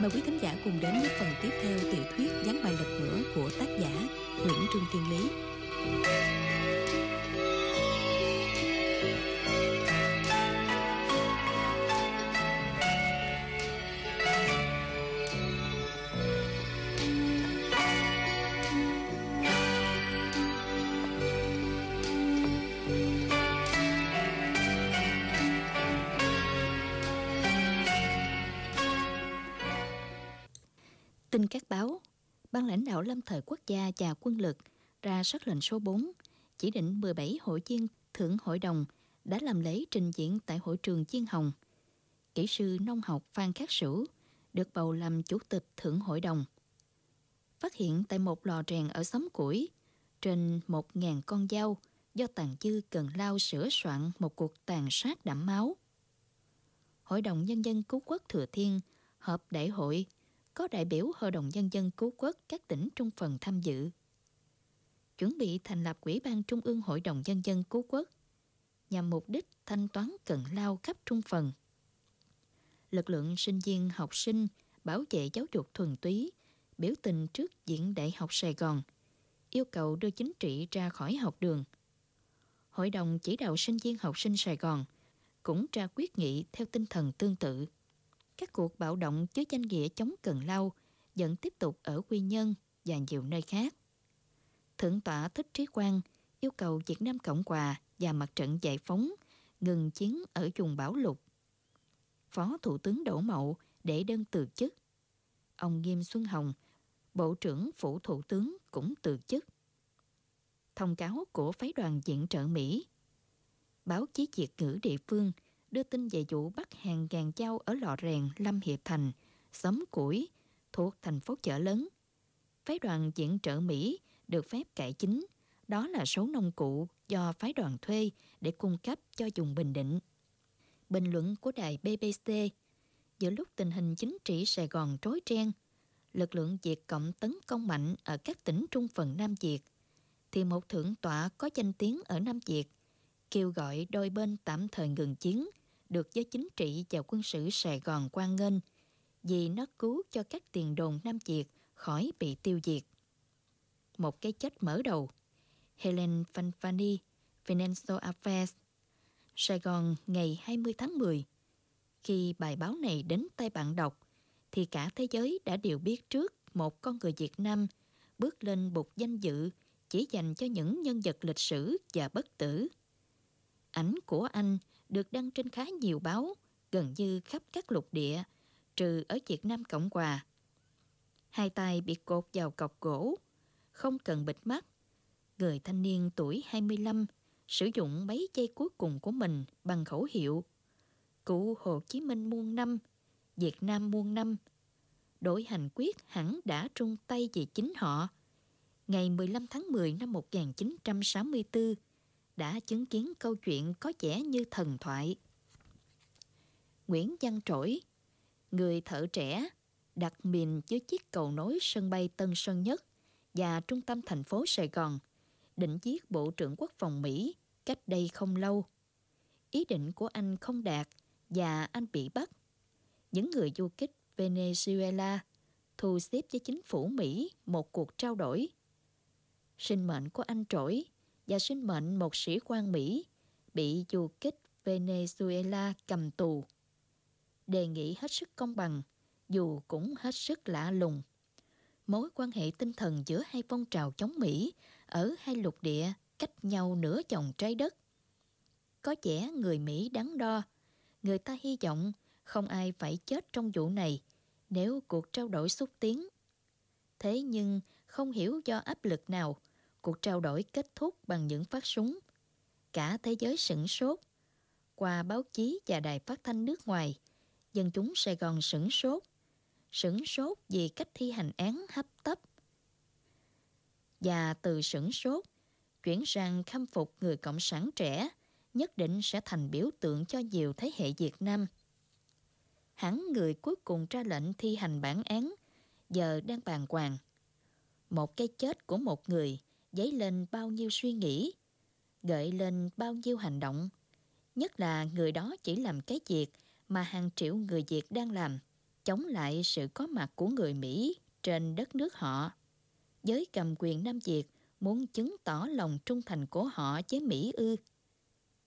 Mời quý thính giả cùng đến với phần tiếp theo tiểu thuyết Gián bài lật ngửa của tác giả Nguyễn Trương Tiên Lý. Khảo lâm thời quốc gia và quân lực ra sắc lệnh số 4, chỉ định 17 hội viên thượng hội đồng đã làm lễ trình diễn tại hội trường Chiên Hồng. Kỹ sư nông học Phan Khắc Sửu được bầu làm chủ tịch thượng hội đồng. Phát hiện tại một lò rèn ở xóm củi, trên 1.000 con dao do tàn dư cần lao sửa soạn một cuộc tàn sát đẫm máu. Hội đồng Nhân dân Cứu Quốc Thừa Thiên họp đại hội có đại biểu Hội đồng Nhân dân Cứu Quốc các tỉnh trung phần tham dự. Chuẩn bị thành lập quỹ ban Trung ương Hội đồng Nhân dân Cứu Quốc nhằm mục đích thanh toán cần lao khắp trung phần. Lực lượng sinh viên học sinh, bảo vệ giáo dục thuần túy, biểu tình trước diễn Đại học Sài Gòn, yêu cầu đưa chính trị ra khỏi học đường. Hội đồng chỉ đạo sinh viên học sinh Sài Gòn cũng ra quyết nghị theo tinh thần tương tự. Các cuộc bạo động chứa danh nghĩa chống cần lao vẫn tiếp tục ở Quy Nhơn và nhiều nơi khác. Thượng tọa Thích Trí Quang yêu cầu Việt Nam Cộng Hòa và Mặt trận Giải phóng ngừng chiến ở vùng Bảo Lục. Phó Thủ tướng Đỗ Mậu để đơn từ chức. Ông Nghiêm Xuân Hồng, Bộ trưởng Phủ Thủ tướng cũng từ chức. Thông cáo của phái đoàn diện trợ Mỹ. Báo chí Việt ngữ địa phương đưa tin về vụ bắt hàng ngàn trao ở lò rèn Lâm Hiệp Thành, xóm củi, thuộc thành phố chợ lớn. Phái đoàn diện trợ Mỹ được phép cải chính, đó là số nông cụ do phái đoàn thuê để cung cấp cho vùng Bình Định. Bình luận của đài BBC giữa lúc tình hình chính trị Sài Gòn rối ren, lực lượng Việt Cộng tấn công mạnh ở các tỉnh trung phần Nam Việt, thì một thượng tọa có danh tiếng ở Nam Việt kêu gọi đôi bên tạm thời ngừng chiến được giới chính trị và quân sự Sài Gòn quan nghênh vì nó cứu cho các tiền đồn Nam Việt khỏi bị tiêu diệt. Một cái chết mở đầu Helen Fanfani, Financial Affairs, Sài Gòn ngày 20 tháng 10. Khi bài báo này đến tay bạn đọc, thì cả thế giới đã đều biết trước một con người Việt Nam bước lên bục danh dự chỉ dành cho những nhân vật lịch sử và bất tử. Ảnh của anh được đăng trên khá nhiều báo, gần như khắp các lục địa, trừ ở Việt Nam Cộng Hòa. Hai tay bị cột vào cọc gỗ, không cần bịt mắt. Người thanh niên tuổi 25 sử dụng mấy giây cuối cùng của mình bằng khẩu hiệu Cụ Hồ Chí Minh muôn năm, Việt Nam muôn năm. đổi hành quyết hẳn đã trung tay về chính họ. Ngày 15 tháng 10 năm 1964, đã chứng kiến câu chuyện có vẻ như thần thoại. Nguyễn Văn Trỗi, người thợ trẻ, đặt mình dưới chiếc cầu nối sân bay Tân Sơn Nhất và trung tâm thành phố Sài Gòn, định giết Bộ trưởng Quốc phòng Mỹ cách đây không lâu. Ý định của anh không đạt và anh bị bắt. Những người du kích Venezuela thu xếp với chính phủ Mỹ một cuộc trao đổi. Sinh mệnh của anh trỗi và sinh mệnh một sĩ quan Mỹ bị du kích Venezuela cầm tù. Đề nghị hết sức công bằng, dù cũng hết sức lạ lùng. Mối quan hệ tinh thần giữa hai phong trào chống Mỹ ở hai lục địa cách nhau nửa vòng trái đất. Có vẻ người Mỹ đắn đo, người ta hy vọng không ai phải chết trong vụ này nếu cuộc trao đổi xúc tiến. Thế nhưng không hiểu do áp lực nào, cuộc trao đổi kết thúc bằng những phát súng. Cả thế giới sửng sốt. Qua báo chí và đài phát thanh nước ngoài, dân chúng Sài Gòn sửng sốt. Sửng sốt vì cách thi hành án hấp tấp. Và từ sửng sốt, chuyển sang khâm phục người Cộng sản trẻ, nhất định sẽ thành biểu tượng cho nhiều thế hệ Việt Nam. Hắn người cuối cùng ra lệnh thi hành bản án, giờ đang bàn hoàng. Một cái chết của một người dấy lên bao nhiêu suy nghĩ, gợi lên bao nhiêu hành động. Nhất là người đó chỉ làm cái việc mà hàng triệu người Việt đang làm, chống lại sự có mặt của người Mỹ trên đất nước họ. Giới cầm quyền Nam Việt muốn chứng tỏ lòng trung thành của họ với Mỹ ư.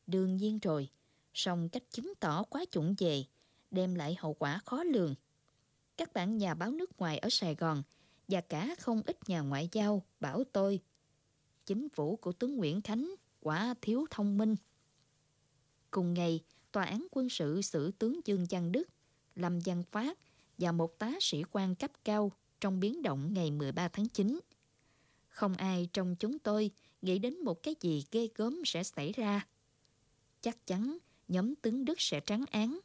Đương nhiên rồi, song cách chứng tỏ quá chuẩn về, đem lại hậu quả khó lường. Các bạn nhà báo nước ngoài ở Sài Gòn và cả không ít nhà ngoại giao bảo tôi chính phủ của tướng Nguyễn Khánh quả thiếu thông minh. Cùng ngày, Tòa án quân sự xử tướng Dương Văn Đức, Lâm Văn Phát và một tá sĩ quan cấp cao trong biến động ngày 13 tháng 9. Không ai trong chúng tôi nghĩ đến một cái gì ghê gớm sẽ xảy ra. Chắc chắn nhóm tướng Đức sẽ trắng án.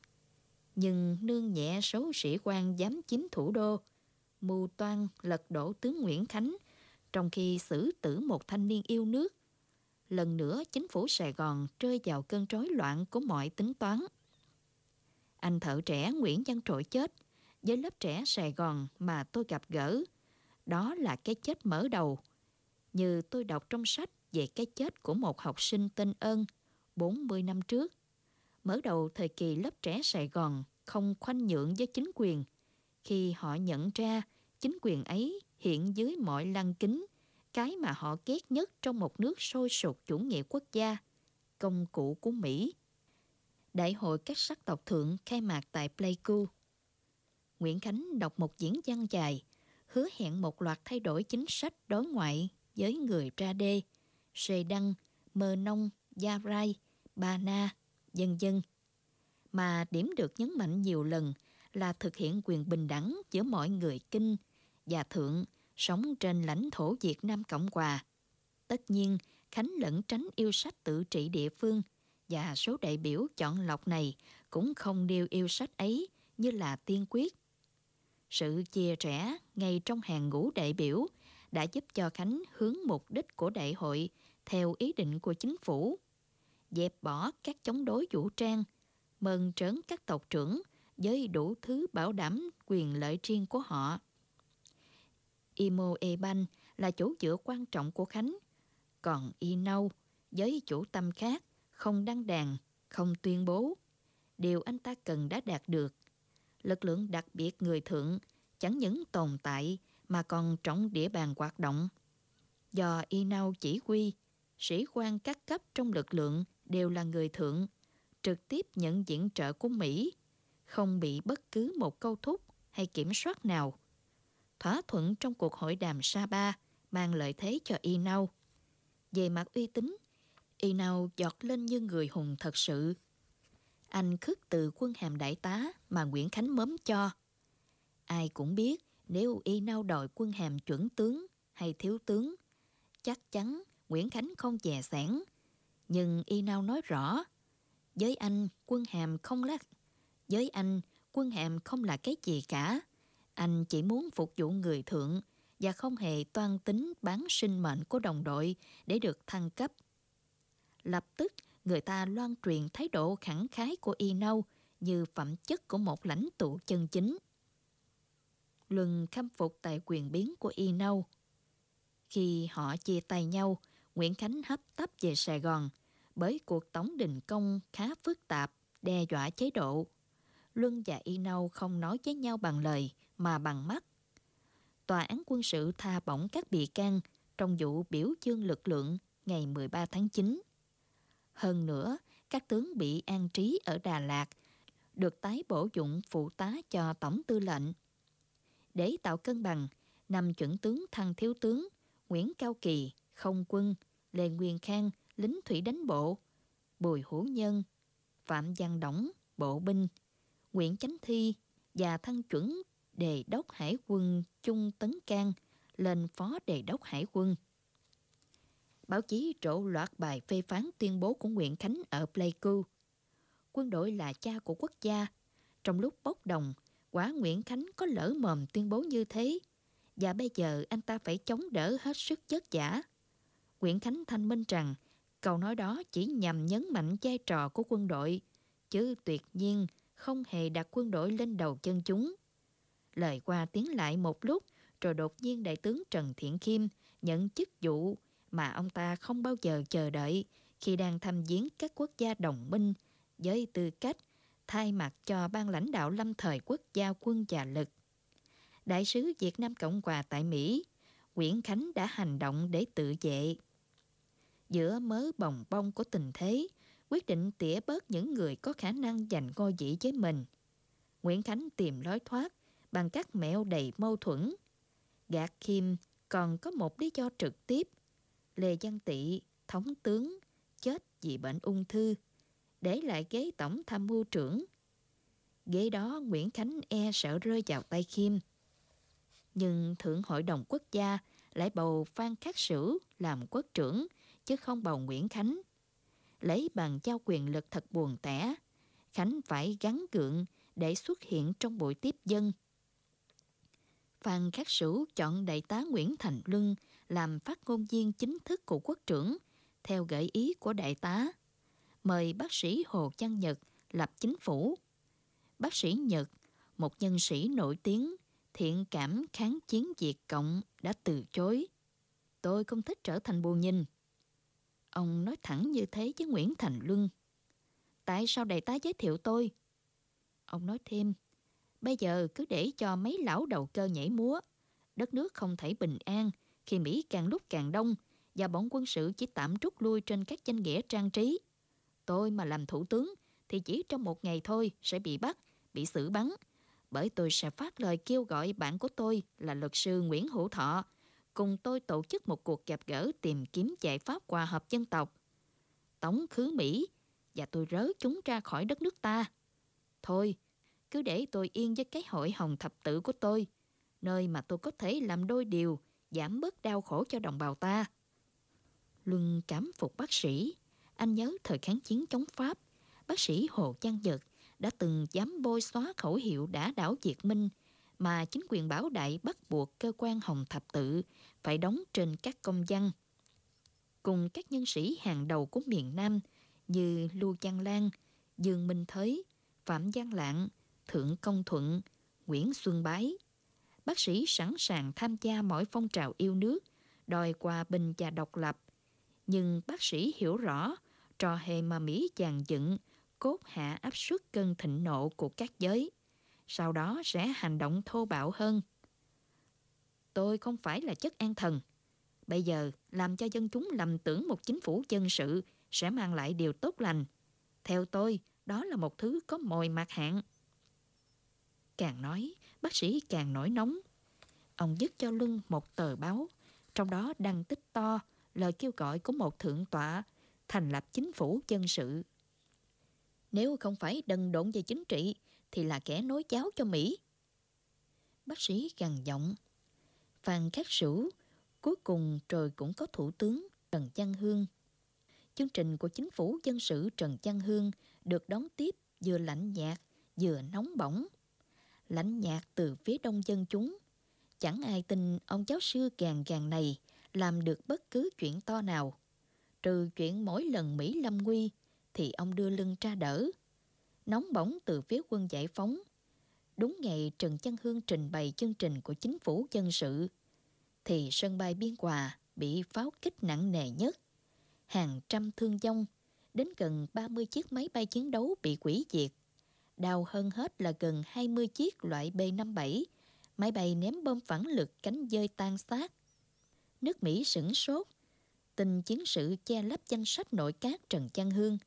Nhưng nương nhẹ số sĩ quan dám chiếm thủ đô, mưu toan lật đổ tướng Nguyễn Khánh trong khi xử tử một thanh niên yêu nước. Lần nữa, chính phủ Sài Gòn rơi vào cơn rối loạn của mọi tính toán. Anh thợ trẻ Nguyễn Văn Trội chết, với lớp trẻ Sài Gòn mà tôi gặp gỡ. Đó là cái chết mở đầu. Như tôi đọc trong sách về cái chết của một học sinh tên Ơn 40 năm trước. Mở đầu, thời kỳ lớp trẻ Sài Gòn không khoanh nhượng với chính quyền khi họ nhận ra chính quyền ấy hiện dưới mọi lăng kính cái mà họ ghét nhất trong một nước sôi sục chủ nghĩa quốc gia, công cụ của Mỹ. Đại hội các sắc tộc thượng khai mạc tại Pleiku. Nguyễn Khánh đọc một diễn văn dài, hứa hẹn một loạt thay đổi chính sách đối ngoại với người Ra Đê, Sê Đăng, Mơ Nông, Gia Rai, Ba Na, dân dân. Mà điểm được nhấn mạnh nhiều lần là thực hiện quyền bình đẳng giữa mọi người kinh và thượng sống trên lãnh thổ Việt Nam Cộng Hòa. Tất nhiên, Khánh lẫn tránh yêu sách tự trị địa phương và số đại biểu chọn lọc này cũng không đều yêu sách ấy như là tiên quyết. Sự chia rẽ ngay trong hàng ngũ đại biểu đã giúp cho Khánh hướng mục đích của đại hội theo ý định của chính phủ. Dẹp bỏ các chống đối vũ trang, mừng trớn các tộc trưởng với đủ thứ bảo đảm quyền lợi riêng của họ. Imo Eban là chỗ dựa quan trọng của Khánh. Còn Inau với chủ tâm khác không đăng đàn, không tuyên bố. Điều anh ta cần đã đạt được. Lực lượng đặc biệt người thượng chẳng những tồn tại mà còn trọng địa bàn hoạt động. Do Inau chỉ huy, sĩ quan các cấp trong lực lượng đều là người thượng, trực tiếp nhận diễn trợ của Mỹ, không bị bất cứ một câu thúc hay kiểm soát nào thỏa thuận trong cuộc hội đàm Sa-ba mang lợi thế cho Inau. Về mặt uy tín, Inau giọt lên như người hùng thật sự. Anh khước từ quân hàm đại tá mà Nguyễn Khánh mớm cho. Ai cũng biết nếu Inau đòi quân hàm chuẩn tướng hay thiếu tướng, chắc chắn Nguyễn Khánh không dè sẻn. Nhưng Inau nói rõ, với anh quân hàm không lắc, với anh quân hàm không là cái gì cả anh chỉ muốn phục vụ người thượng và không hề toan tính bán sinh mệnh của đồng đội để được thăng cấp. Lập tức, người ta loan truyền thái độ khẳng khái của Y Nâu như phẩm chất của một lãnh tụ chân chính. Luân khâm phục tài quyền biến của Y Nâu. Khi họ chia tay nhau, Nguyễn Khánh hấp tấp về Sài Gòn bởi cuộc tổng đình công khá phức tạp, đe dọa chế độ. Luân và Y Nâu không nói với nhau bằng lời mà bằng mắt. Tòa án quân sự tha bổng các bị can trong vụ biểu dương lực lượng ngày 13 tháng 9. Hơn nữa, các tướng bị an trí ở Đà Lạt được tái bổ dụng phụ tá cho tổng tư lệnh. Để tạo cân bằng, năm chuẩn tướng thăng thiếu tướng Nguyễn Cao Kỳ, không quân, Lê Nguyên Khang, lính thủy đánh bộ, Bùi Hữu Nhân, Phạm Văn Đổng, bộ binh, Nguyễn Chánh Thi và thăng chuẩn đề đốc hải quân Trung Tấn Cang lên phó đề đốc hải quân. Báo chí trổ loạt bài phê phán tuyên bố của Nguyễn Khánh ở Pleiku. Quân đội là cha của quốc gia. Trong lúc bốc đồng, quả Nguyễn Khánh có lỡ mồm tuyên bố như thế. Và bây giờ anh ta phải chống đỡ hết sức chất giả. Nguyễn Khánh thanh minh rằng câu nói đó chỉ nhằm nhấn mạnh vai trò của quân đội, chứ tuyệt nhiên không hề đặt quân đội lên đầu chân chúng. Lời qua tiếng lại một lúc, rồi đột nhiên đại tướng Trần Thiện Kim nhận chức vụ mà ông ta không bao giờ chờ đợi khi đang thăm viếng các quốc gia đồng minh với tư cách thay mặt cho ban lãnh đạo lâm thời quốc gia quân và lực. Đại sứ Việt Nam Cộng Hòa tại Mỹ, Nguyễn Khánh đã hành động để tự vệ. Giữa mớ bồng bông của tình thế, quyết định tỉa bớt những người có khả năng giành ngôi vị với mình. Nguyễn Khánh tìm lối thoát bằng các mẹo đầy mâu thuẫn. Gạt Kim còn có một lý do trực tiếp. Lê Văn Tị, thống tướng, chết vì bệnh ung thư, để lại ghế tổng tham mưu trưởng. Ghế đó Nguyễn Khánh e sợ rơi vào tay Kim. Nhưng Thượng Hội đồng Quốc gia lại bầu Phan Khắc Sử làm quốc trưởng, chứ không bầu Nguyễn Khánh. Lấy bằng trao quyền lực thật buồn tẻ, Khánh phải gắn gượng để xuất hiện trong buổi tiếp dân. Phan Khắc Sửu chọn đại tá Nguyễn Thành Luân làm phát ngôn viên chính thức của quốc trưởng, theo gợi ý của đại tá. Mời bác sĩ Hồ Văn Nhật lập chính phủ. Bác sĩ Nhật, một nhân sĩ nổi tiếng, thiện cảm kháng chiến Việt Cộng đã từ chối. Tôi không thích trở thành bù nhìn. Ông nói thẳng như thế với Nguyễn Thành Luân. Tại sao đại tá giới thiệu tôi? Ông nói thêm, bây giờ cứ để cho mấy lão đầu cơ nhảy múa. Đất nước không thể bình an khi Mỹ càng lúc càng đông và bọn quân sự chỉ tạm rút lui trên các danh nghĩa trang trí. Tôi mà làm thủ tướng thì chỉ trong một ngày thôi sẽ bị bắt, bị xử bắn. Bởi tôi sẽ phát lời kêu gọi bạn của tôi là luật sư Nguyễn Hữu Thọ cùng tôi tổ chức một cuộc gặp gỡ tìm kiếm giải pháp hòa hợp dân tộc. Tống khứ Mỹ và tôi rớ chúng ra khỏi đất nước ta. Thôi, cứ để tôi yên với cái hội hồng thập tự của tôi, nơi mà tôi có thể làm đôi điều, giảm bớt đau khổ cho đồng bào ta. Luân cảm phục bác sĩ. Anh nhớ thời kháng chiến chống Pháp, bác sĩ Hồ Văn Dật đã từng dám bôi xóa khẩu hiệu đã đảo Việt Minh mà chính quyền Bảo Đại bắt buộc cơ quan Hồng Thập Tự phải đóng trên các công văn. Cùng các nhân sĩ hàng đầu của miền Nam như Lưu Văn Lan, Dương Minh Thới, Phạm Giang Lạng, Thượng Công Thuận, Nguyễn Xuân Bái. Bác sĩ sẵn sàng tham gia mọi phong trào yêu nước, đòi hòa bình và độc lập. Nhưng bác sĩ hiểu rõ trò hề mà Mỹ dàn dựng cốt hạ áp suất cơn thịnh nộ của các giới sau đó sẽ hành động thô bạo hơn. Tôi không phải là chất an thần. Bây giờ làm cho dân chúng lầm tưởng một chính phủ dân sự sẽ mang lại điều tốt lành. Theo tôi, đó là một thứ có mồi mặt hạn. Càng nói, bác sĩ càng nổi nóng. Ông dứt cho lưng một tờ báo, trong đó đăng tích to lời kêu gọi của một thượng tọa thành lập chính phủ dân sự. Nếu không phải đần độn về chính trị, thì là kẻ nối cháo cho Mỹ. Bác sĩ gằn giọng. Phan Khắc Sửu, cuối cùng rồi cũng có Thủ tướng Trần Văn Hương. Chương trình của chính phủ dân sự Trần Văn Hương được đón tiếp vừa lạnh nhạt, vừa nóng bỏng. Lạnh nhạt từ phía đông dân chúng. Chẳng ai tin ông giáo sư gàn gàn này làm được bất cứ chuyện to nào. Trừ chuyện mỗi lần Mỹ lâm nguy thì ông đưa lưng tra đỡ nóng bỏng từ phía quân giải phóng. Đúng ngày Trần Chân Hương trình bày chương trình của chính phủ dân sự, thì sân bay Biên Hòa bị pháo kích nặng nề nhất. Hàng trăm thương vong, đến gần 30 chiếc máy bay chiến đấu bị quỷ diệt. Đau hơn hết là gần 20 chiếc loại B-57, máy bay ném bom phản lực cánh dơi tan xác. Nước Mỹ sửng sốt, tình chiến sự che lấp danh sách nội các Trần Chân Hương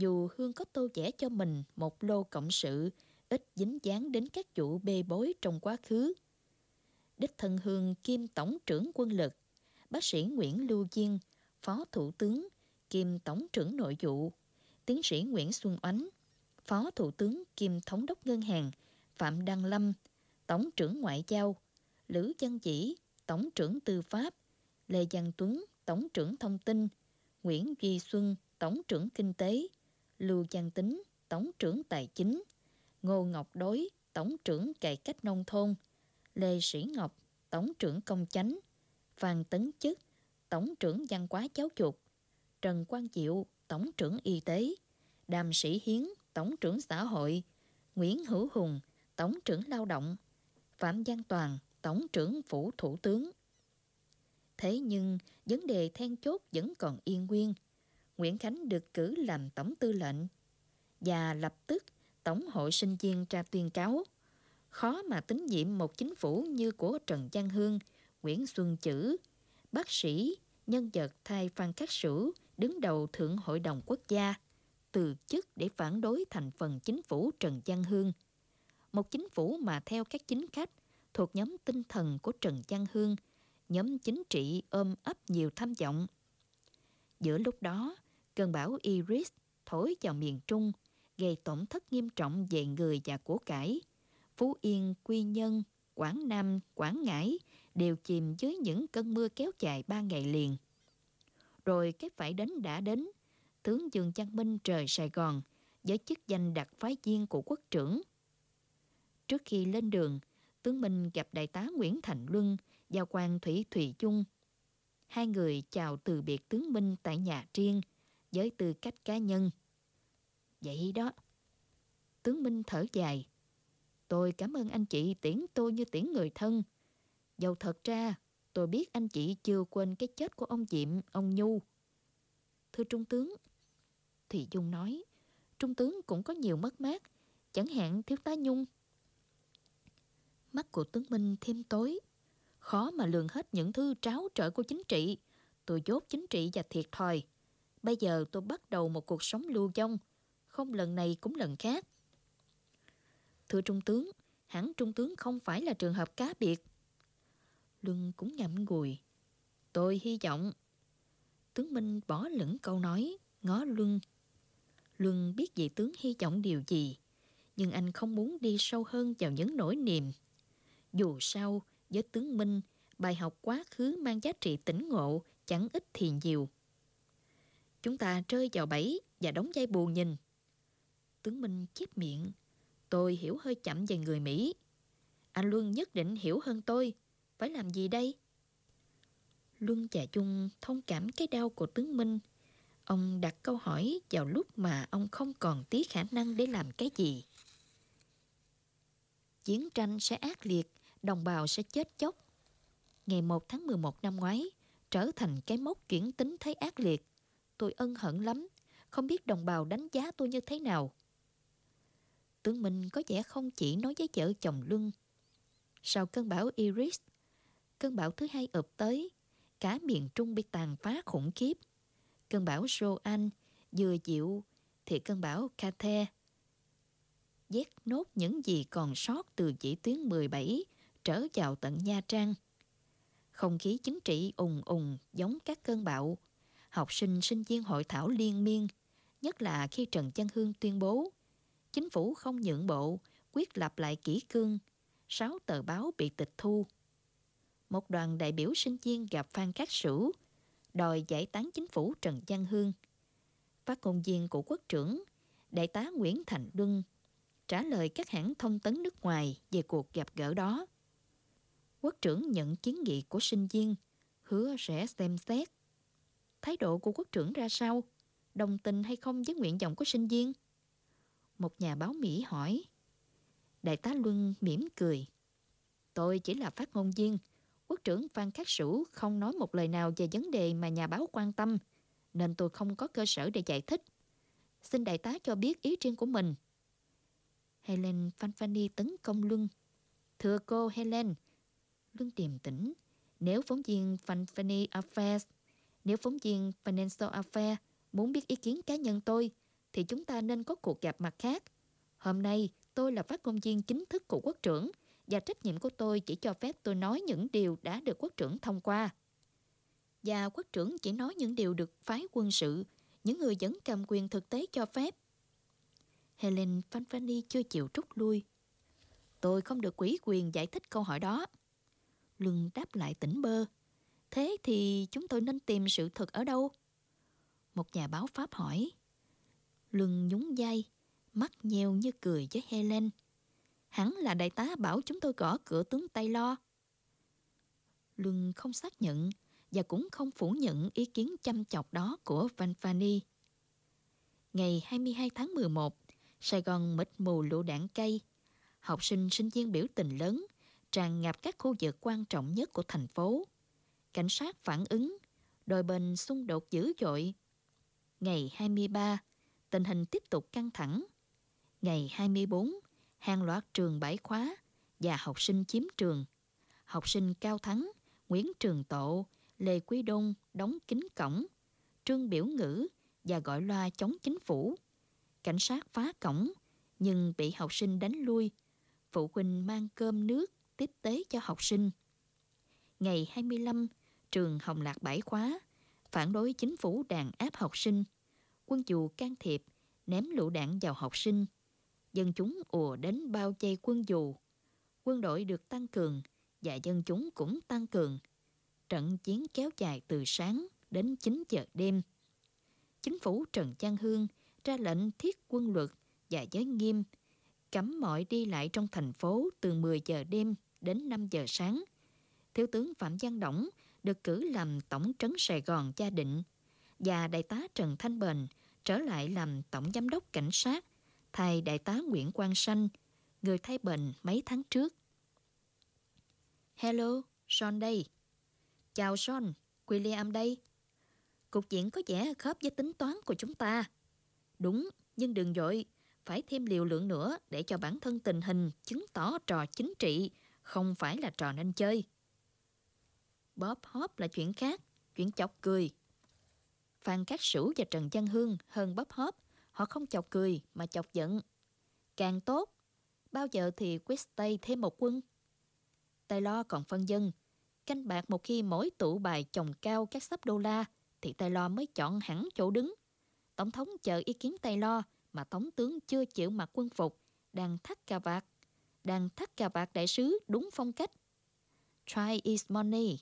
dù Hương có tô vẽ cho mình một lô cộng sự ít dính dáng đến các chủ bê bối trong quá khứ. Đích thân Hương kiêm Tổng trưởng quân lực, bác sĩ Nguyễn Lưu Diên, Phó Thủ tướng, kiêm Tổng trưởng nội vụ, tiến sĩ Nguyễn Xuân Oánh, Phó Thủ tướng kiêm Thống đốc Ngân hàng, Phạm Đăng Lâm, Tổng trưởng Ngoại giao, Lữ Văn Chỉ, Tổng trưởng Tư pháp, Lê Văn Tuấn, Tổng trưởng Thông tin, Nguyễn Duy Xuân, Tổng trưởng Kinh tế, Lưu Văn Tính, Tổng trưởng Tài chính, Ngô Ngọc Đối, Tổng trưởng Cải cách Nông thôn, Lê Sĩ Ngọc, Tổng trưởng Công chánh, Phan Tấn Chức, Tổng trưởng Văn hóa Giáo dục, Trần Quang Diệu, Tổng trưởng Y tế, Đàm Sĩ Hiến, Tổng trưởng Xã hội, Nguyễn Hữu Hùng, Tổng trưởng Lao động, Phạm Giang Toàn, Tổng trưởng Phủ Thủ tướng. Thế nhưng, vấn đề then chốt vẫn còn yên nguyên – Nguyễn Khánh được cử làm tổng tư lệnh. và lập tức Tổng hội sinh viên ra tuyên cáo. Khó mà tín nhiệm một chính phủ như của Trần Giang Hương, Nguyễn Xuân Chữ, bác sĩ, nhân vật thay Phan Khắc Sửu đứng đầu Thượng Hội đồng Quốc gia, từ chức để phản đối thành phần chính phủ Trần Giang Hương. Một chính phủ mà theo các chính khách thuộc nhóm tinh thần của Trần Giang Hương, nhóm chính trị ôm ấp nhiều tham vọng. Giữa lúc đó, cơn bão Iris thổi vào miền Trung, gây tổn thất nghiêm trọng về người và của cải. Phú Yên, Quy Nhân, Quảng Nam, Quảng Ngãi đều chìm dưới những cơn mưa kéo dài ba ngày liền. Rồi cái phải đến đã đến, tướng Dương văn Minh trời Sài Gòn với chức danh đặc phái viên của quốc trưởng. Trước khi lên đường, tướng Minh gặp đại tá Nguyễn Thành Luân và quan Thủy Thủy Chung. Hai người chào từ biệt tướng Minh tại nhà riêng với tư cách cá nhân. Vậy đó. Tướng Minh thở dài. Tôi cảm ơn anh chị tiễn tôi như tiễn người thân. Dầu thật ra, tôi biết anh chị chưa quên cái chết của ông Diệm, ông Nhu. Thưa Trung tướng, Thị Dung nói, Trung tướng cũng có nhiều mất mát, chẳng hạn thiếu tá Nhung. Mắt của tướng Minh thêm tối, khó mà lường hết những thư tráo trở của chính trị. Tôi dốt chính trị và thiệt thòi. Bây giờ tôi bắt đầu một cuộc sống lưu vong, không lần này cũng lần khác. Thưa Trung tướng, hẳn Trung tướng không phải là trường hợp cá biệt. Luân cũng ngậm ngùi. Tôi hy vọng. Tướng Minh bỏ lửng câu nói, ngó Luân. Luân biết vị tướng hy vọng điều gì, nhưng anh không muốn đi sâu hơn vào những nỗi niềm. Dù sao, với tướng Minh, bài học quá khứ mang giá trị tỉnh ngộ chẳng ít thì nhiều. Chúng ta rơi vào bẫy và đóng dây bù nhìn. Tướng Minh chép miệng. Tôi hiểu hơi chậm về người Mỹ. Anh Luân nhất định hiểu hơn tôi. Phải làm gì đây? Luân và Chung thông cảm cái đau của tướng Minh. Ông đặt câu hỏi vào lúc mà ông không còn tí khả năng để làm cái gì. Chiến tranh sẽ ác liệt, đồng bào sẽ chết chóc. Ngày 1 tháng 11 năm ngoái, trở thành cái mốc chuyển tính thấy ác liệt. Tôi ân hận lắm, không biết đồng bào đánh giá tôi như thế nào. Tướng Minh có vẻ không chỉ nói với vợ chồng Luân. Sau cơn bão Iris, cơn bão thứ hai ập tới, cả miền Trung bị tàn phá khủng khiếp. Cơn bão Roan vừa dịu thì cơn bão Kate dét nốt những gì còn sót từ chỉ tuyến 17 trở vào tận Nha Trang. Không khí chính trị ùng ùng giống các cơn bão. Học sinh sinh viên hội thảo liên miên, nhất là khi Trần Chân Hương tuyên bố chính phủ không nhượng bộ, quyết lập lại kỷ cương, sáu tờ báo bị tịch thu. Một đoàn đại biểu sinh viên gặp Phan Cát Sửu, đòi giải tán chính phủ Trần Giang Hương. Phát ngôn viên của quốc trưởng, đại tá Nguyễn Thành Luân, trả lời các hãng thông tấn nước ngoài về cuộc gặp gỡ đó. Quốc trưởng nhận kiến nghị của sinh viên, hứa sẽ xem xét. Thái độ của quốc trưởng ra sao? Đồng tình hay không với nguyện vọng của sinh viên? Một nhà báo Mỹ hỏi. Đại tá Luân mỉm cười. Tôi chỉ là phát ngôn viên. Quốc trưởng Phan Khắc Sửu không nói một lời nào về vấn đề mà nhà báo quan tâm, nên tôi không có cơ sở để giải thích. Xin đại tá cho biết ý riêng của mình. Helen Fanfani tấn công Luân. Thưa cô Helen, Luân điềm tĩnh. Nếu phóng viên Fanfani Affairs, nếu phóng viên Financial Affairs muốn biết ý kiến cá nhân tôi, thì chúng ta nên có cuộc gặp mặt khác. Hôm nay, tôi là phát ngôn viên chính thức của quốc trưởng và trách nhiệm của tôi chỉ cho phép tôi nói những điều đã được quốc trưởng thông qua. Và quốc trưởng chỉ nói những điều được phái quân sự, những người vẫn cầm quyền thực tế cho phép. Helen Fanfani chưa chịu rút lui. Tôi không được quỹ quyền giải thích câu hỏi đó. Luân đáp lại tỉnh bơ. Thế thì chúng tôi nên tìm sự thật ở đâu? Một nhà báo Pháp hỏi. Luân nhún vai, mắt nheo như cười với Helen. Hắn là đại tá bảo chúng tôi gõ cửa tướng Tây Lo. Luân không xác nhận và cũng không phủ nhận ý kiến chăm chọc đó của Van Fani. Ngày 22 tháng 11, Sài Gòn mịt mù lũ đạn cây. Học sinh sinh viên biểu tình lớn, tràn ngập các khu vực quan trọng nhất của thành phố. Cảnh sát phản ứng, đôi bên xung đột dữ dội. Ngày 23, tình hình tiếp tục căng thẳng. Ngày 24, hàng loạt trường bãi khóa và học sinh chiếm trường. Học sinh Cao Thắng, Nguyễn Trường Tộ, Lê Quý Đôn đóng kín cổng, trương biểu ngữ và gọi loa chống chính phủ. Cảnh sát phá cổng, nhưng bị học sinh đánh lui. Phụ huynh mang cơm nước tiếp tế cho học sinh. Ngày 25, trường Hồng Lạc Bãi khóa, phản đối chính phủ đàn áp học sinh. Quân dù can thiệp, ném lựu đạn vào học sinh. Dân chúng ùa đến bao vây quân dù. Quân đội được tăng cường và dân chúng cũng tăng cường. Trận chiến kéo dài từ sáng đến 9 giờ đêm. Chính phủ Trần Trang Hương ra lệnh thiết quân luật và giới nghiêm, cấm mọi đi lại trong thành phố từ 10 giờ đêm đến 5 giờ sáng. Thiếu tướng Phạm Văn Đổng được cử làm Tổng trấn Sài Gòn gia định và Đại tá Trần Thanh Bền trở lại làm Tổng Giám đốc Cảnh sát thay Đại tá Nguyễn Quang Sanh, người thay bệnh mấy tháng trước. Hello, Sean đây. Chào Sean, William đây. Cục diện có vẻ khớp với tính toán của chúng ta. Đúng, nhưng đừng dội, phải thêm liều lượng nữa để cho bản thân tình hình chứng tỏ trò chính trị không phải là trò nên chơi. Bob Hop là chuyện khác, chuyện chọc cười. Phan Cát Sửu và Trần Văn Hương hơn Bob Hop, họ không chọc cười mà chọc giận. Càng tốt, bao giờ thì Quistay thêm một quân? Taylor còn phân dân, canh bạc một khi mỗi tủ bài chồng cao các sắp đô la thì Taylor mới chọn hẳn chỗ đứng. Tổng thống chờ ý kiến Taylor mà Tổng tướng chưa chịu mặc quân phục, đang thắt cà vạt. Đang thắt cà vạt đại sứ đúng phong cách. Try is money.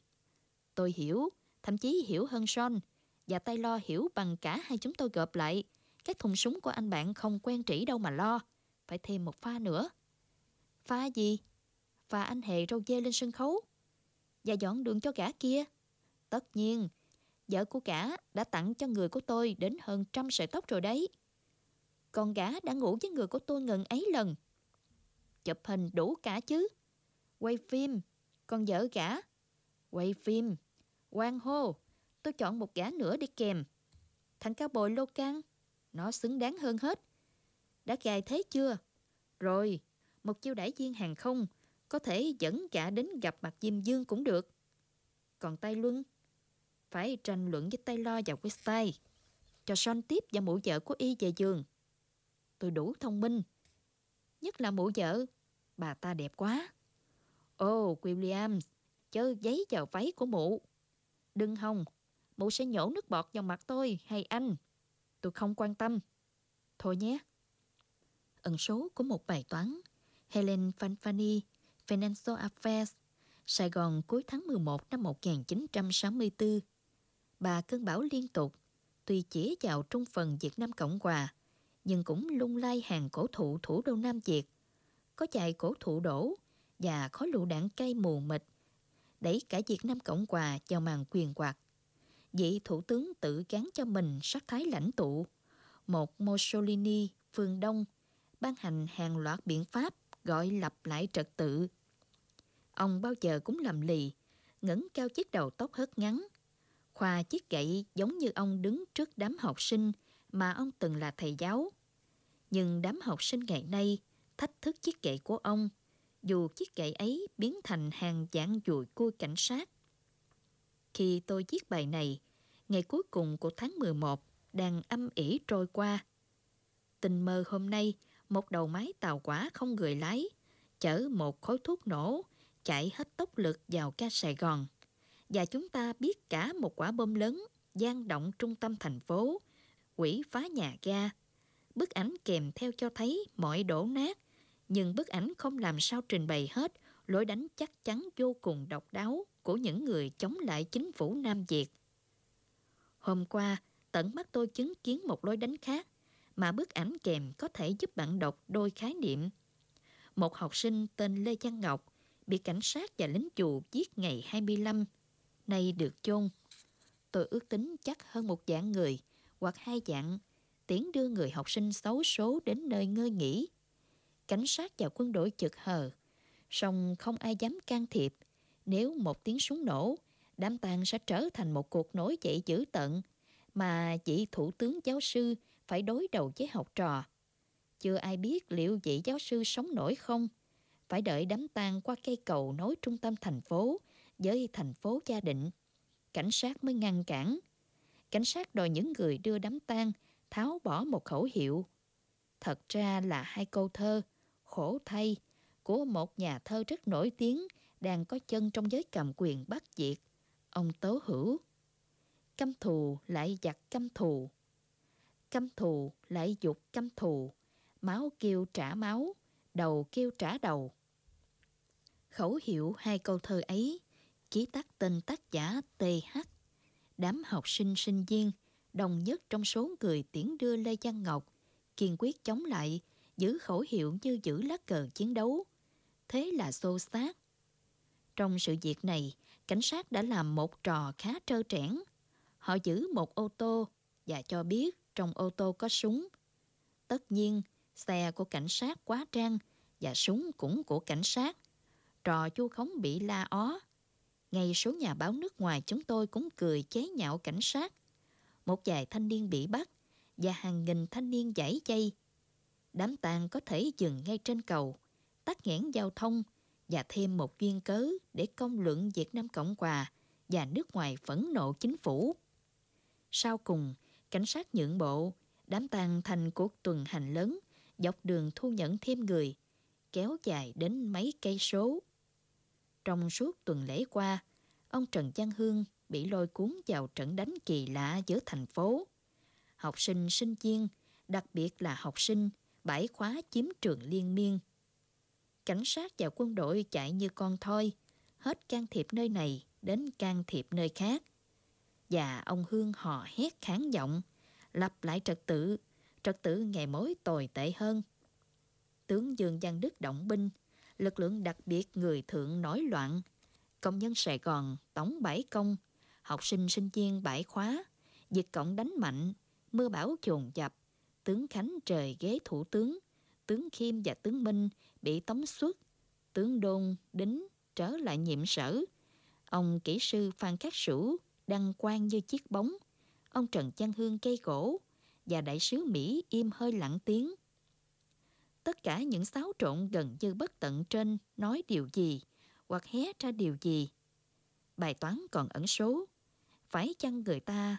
Tôi hiểu, thậm chí hiểu hơn Sean, và taylor hiểu bằng cả hai chúng tôi gộp lại. Các thùng súng của anh bạn không quen trĩ đâu mà lo. Phải thêm một pha nữa. Pha gì? Pha anh hề râu dê lên sân khấu. Và dọn đường cho gã kia. Tất nhiên, vợ của cả đã tặng cho người của tôi đến hơn trăm sợi tóc rồi đấy. Còn gã đã ngủ với người của tôi ngần ấy lần. Chụp hình đủ cả chứ. Quay phim, còn vợ gã. Quay phim, Quang hô, tôi chọn một gã nữa đi kèm. Thằng cao bồi lô can, nó xứng đáng hơn hết. Đã gài thế chưa? Rồi, một chiêu đãi viên hàng không có thể dẫn cả đến gặp mặt Diêm Dương cũng được. Còn tay Luân, phải tranh luận với tay lo và Westay Cho Son tiếp và mụ vợ của y về giường. Tôi đủ thông minh. Nhất là mụ vợ, bà ta đẹp quá. Ồ, oh, Williams, chớ giấy vào váy của mụ. Đừng hòng, mụ sẽ nhổ nước bọt vào mặt tôi hay anh. Tôi không quan tâm. Thôi nhé. Ẩn số của một bài toán. Helen Fanfani, Financial Affairs, Sài Gòn cuối tháng 11 năm 1964. Bà cơn bão liên tục, tuy chỉ vào trung phần Việt Nam Cộng Hòa, nhưng cũng lung lay hàng cổ thụ thủ đô Nam Việt. Có chạy cổ thụ đổ và khói lựu đạn cây mù mịt đẩy cả Việt Nam Cộng Hòa vào màn quyền quạt. Vị thủ tướng tự gán cho mình sắc thái lãnh tụ, một Mussolini phương Đông ban hành hàng loạt biện pháp gọi lập lại trật tự. Ông bao giờ cũng làm lì, ngẩng cao chiếc đầu tóc hớt ngắn, khoa chiếc gậy giống như ông đứng trước đám học sinh mà ông từng là thầy giáo. Nhưng đám học sinh ngày nay thách thức chiếc gậy của ông dù chiếc gậy ấy biến thành hàng dạng dùi cua cảnh sát. Khi tôi viết bài này, ngày cuối cùng của tháng 11 đang âm ỉ trôi qua. Tình mơ hôm nay, một đầu máy tàu quả không người lái, chở một khối thuốc nổ, chạy hết tốc lực vào ga Sài Gòn. Và chúng ta biết cả một quả bom lớn gian động trung tâm thành phố, quỷ phá nhà ga. Bức ảnh kèm theo cho thấy mọi đổ nát, nhưng bức ảnh không làm sao trình bày hết lối đánh chắc chắn vô cùng độc đáo của những người chống lại chính phủ Nam Việt. Hôm qua, tận mắt tôi chứng kiến một lối đánh khác mà bức ảnh kèm có thể giúp bạn đọc đôi khái niệm. Một học sinh tên Lê Văn Ngọc bị cảnh sát và lính dù giết ngày 25, nay được chôn. Tôi ước tính chắc hơn một dạng người hoặc hai dạng tiến đưa người học sinh xấu số đến nơi ngơi nghỉ cảnh sát và quân đội chực hờ. Song không ai dám can thiệp. Nếu một tiếng súng nổ, đám tang sẽ trở thành một cuộc nổi dậy dữ tận mà vị thủ tướng giáo sư phải đối đầu với học trò. Chưa ai biết liệu vị giáo sư sống nổi không. Phải đợi đám tang qua cây cầu nối trung tâm thành phố với thành phố gia định. Cảnh sát mới ngăn cản. Cảnh sát đòi những người đưa đám tang tháo bỏ một khẩu hiệu. Thật ra là hai câu thơ, khổ thay, của một nhà thơ rất nổi tiếng đang có chân trong giới cầm quyền bắt diệt, ông Tố Hữu. Căm thù lại giặc căm thù, căm thù lại dục căm thù, máu kêu trả máu, đầu kêu trả đầu. Khẩu hiệu hai câu thơ ấy, ký tắt tên tác giả TH. Đám học sinh sinh viên, đồng nhất trong số người tiễn đưa Lê Văn Ngọc, kiên quyết chống lại, giữ khẩu hiệu như giữ lá cờ chiến đấu. Thế là xô xát. Trong sự việc này, cảnh sát đã làm một trò khá trơ trẽn. Họ giữ một ô tô và cho biết trong ô tô có súng. Tất nhiên, xe của cảnh sát quá trang và súng cũng của cảnh sát. Trò chu khống bị la ó. Ngay số nhà báo nước ngoài chúng tôi cũng cười chế nhạo cảnh sát. Một vài thanh niên bị bắt và hàng nghìn thanh niên giải dây. Đám tang có thể dừng ngay trên cầu, tắt nghẽn giao thông và thêm một duyên cớ để công luận Việt Nam Cộng Hòa và nước ngoài phẫn nộ chính phủ. Sau cùng, cảnh sát nhượng bộ, đám tang thành cuộc tuần hành lớn, dọc đường thu nhận thêm người, kéo dài đến mấy cây số. Trong suốt tuần lễ qua, ông Trần Văn Hương bị lôi cuốn vào trận đánh kỳ lạ giữa thành phố. Học sinh sinh viên, đặc biệt là học sinh, bãi khóa chiếm trường liên miên. Cảnh sát và quân đội chạy như con thoi, hết can thiệp nơi này đến can thiệp nơi khác. Và ông Hương hò hét kháng giọng, lặp lại trật tự, trật tự ngày mối tồi tệ hơn. Tướng Dương Văn Đức động binh, lực lượng đặc biệt người thượng nổi loạn, công nhân Sài Gòn tống bãi công, học sinh sinh viên bãi khóa, dịch cộng đánh mạnh, mưa bão chồn dập, tướng Khánh trời ghế thủ tướng, tướng Khiêm và tướng Minh bị tống xuất, tướng Đôn, Đính trở lại nhiệm sở. Ông kỹ sư Phan Khắc Sửu đăng quang như chiếc bóng, ông Trần Văn Hương cây gỗ và đại sứ Mỹ im hơi lặng tiếng. Tất cả những xáo trộn gần như bất tận trên nói điều gì hoặc hé ra điều gì. Bài toán còn ẩn số. Phải chăng người ta,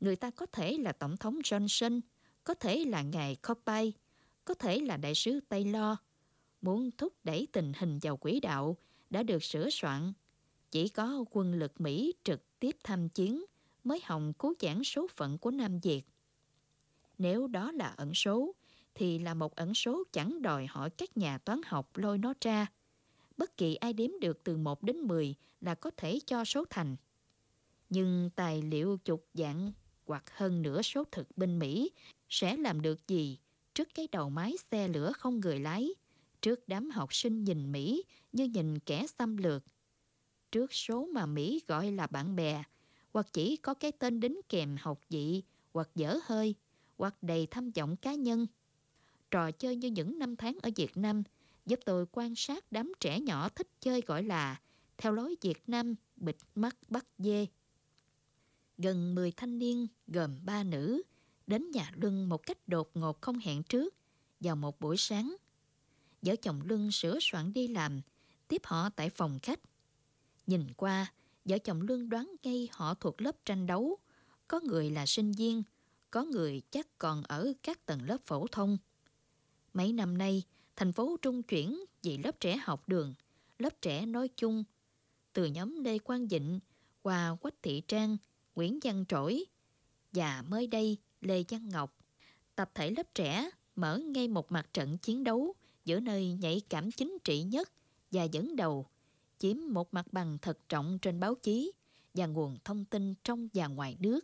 người ta có thể là Tổng thống Johnson, có thể là ngài Corbyn, có thể là đại sứ Taylor, muốn thúc đẩy tình hình vào quỹ đạo đã được sửa soạn. Chỉ có quân lực Mỹ trực tiếp tham chiến mới hòng cứu giãn số phận của Nam Việt. Nếu đó là ẩn số, thì là một ẩn số chẳng đòi hỏi các nhà toán học lôi nó ra. Bất kỳ ai đếm được từ 1 đến 10 là có thể cho số thành. Nhưng tài liệu chục dạng hoặc hơn nửa số thực binh Mỹ sẽ làm được gì trước cái đầu máy xe lửa không người lái, trước đám học sinh nhìn Mỹ như nhìn kẻ xâm lược, trước số mà Mỹ gọi là bạn bè, hoặc chỉ có cái tên đính kèm học vị, hoặc dở hơi, hoặc đầy tham vọng cá nhân. Trò chơi như những năm tháng ở Việt Nam giúp tôi quan sát đám trẻ nhỏ thích chơi gọi là theo lối Việt Nam bịt mắt bắt dê. Gần 10 thanh niên gồm ba nữ đến nhà Luân một cách đột ngột không hẹn trước vào một buổi sáng. Vợ chồng Luân sửa soạn đi làm, tiếp họ tại phòng khách. Nhìn qua, vợ chồng Luân đoán ngay họ thuộc lớp tranh đấu. Có người là sinh viên, có người chắc còn ở các tầng lớp phổ thông. Mấy năm nay, thành phố trung chuyển vì lớp trẻ học đường, lớp trẻ nói chung. Từ nhóm Lê Quang Dịnh qua Quách Thị Trang, Nguyễn Văn Trỗi và mới đây Lê Văn Ngọc. Tập thể lớp trẻ mở ngay một mặt trận chiến đấu giữa nơi nhạy cảm chính trị nhất và dẫn đầu, chiếm một mặt bằng thật trọng trên báo chí và nguồn thông tin trong và ngoài nước.